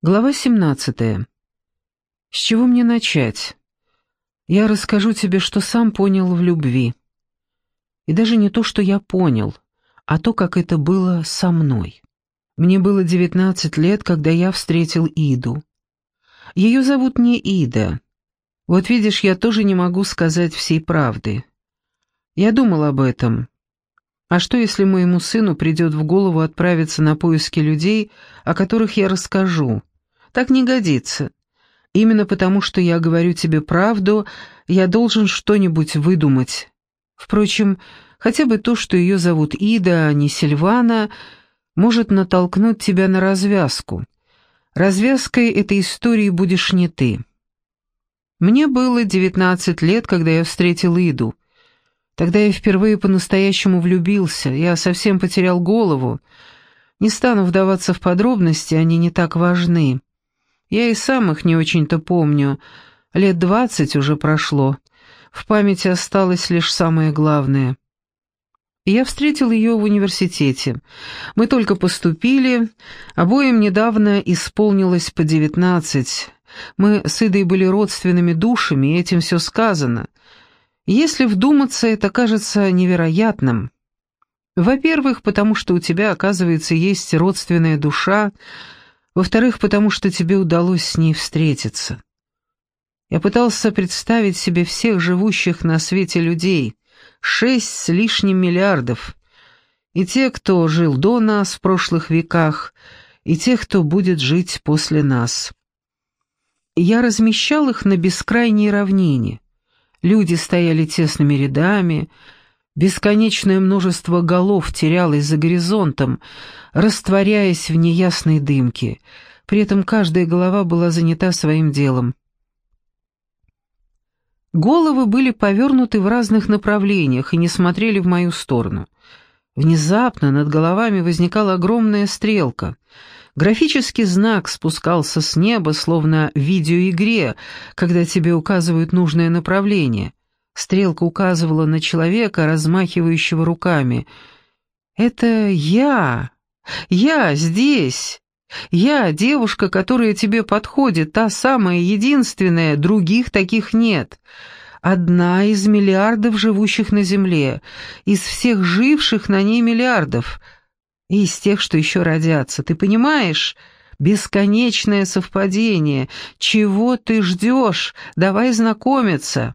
Глава 17. С чего мне начать? Я расскажу тебе, что сам понял в любви. И даже не то, что я понял, а то, как это было со мной. Мне было 19 лет, когда я встретил Иду. Ее зовут не Ида. Вот видишь, я тоже не могу сказать всей правды. Я думал об этом, а что, если моему сыну придет в голову отправиться на поиски людей, о которых я расскажу? Так не годится. Именно потому, что я говорю тебе правду, я должен что-нибудь выдумать. Впрочем, хотя бы то, что ее зовут Ида, а не Сильвана, может натолкнуть тебя на развязку. Развязкой этой истории будешь не ты. Мне было девятнадцать лет, когда я встретил Иду — Тогда я впервые по-настоящему влюбился, я совсем потерял голову. Не стану вдаваться в подробности, они не так важны. Я и сам их не очень-то помню. Лет двадцать уже прошло. В памяти осталось лишь самое главное. Я встретил ее в университете. Мы только поступили, обоим недавно исполнилось по девятнадцать. Мы с Идой были родственными душами, и этим все сказано — если вдуматься, это кажется невероятным. Во-первых, потому что у тебя, оказывается, есть родственная душа, во-вторых, потому что тебе удалось с ней встретиться. Я пытался представить себе всех живущих на свете людей, шесть с лишним миллиардов, и те, кто жил до нас в прошлых веках, и тех, кто будет жить после нас. Я размещал их на бескрайней равнине — Люди стояли тесными рядами, бесконечное множество голов терялось за горизонтом, растворяясь в неясной дымке. При этом каждая голова была занята своим делом. Головы были повернуты в разных направлениях и не смотрели в мою сторону. Внезапно над головами возникала огромная стрелка — Графический знак спускался с неба, словно в видеоигре, когда тебе указывают нужное направление. Стрелка указывала на человека, размахивающего руками. «Это я! Я здесь! Я девушка, которая тебе подходит, та самая единственная, других таких нет!» одна из миллиардов живущих на Земле, из всех живших на ней миллиардов — и из тех, что еще родятся. Ты понимаешь? Бесконечное совпадение. Чего ты ждешь? Давай знакомиться».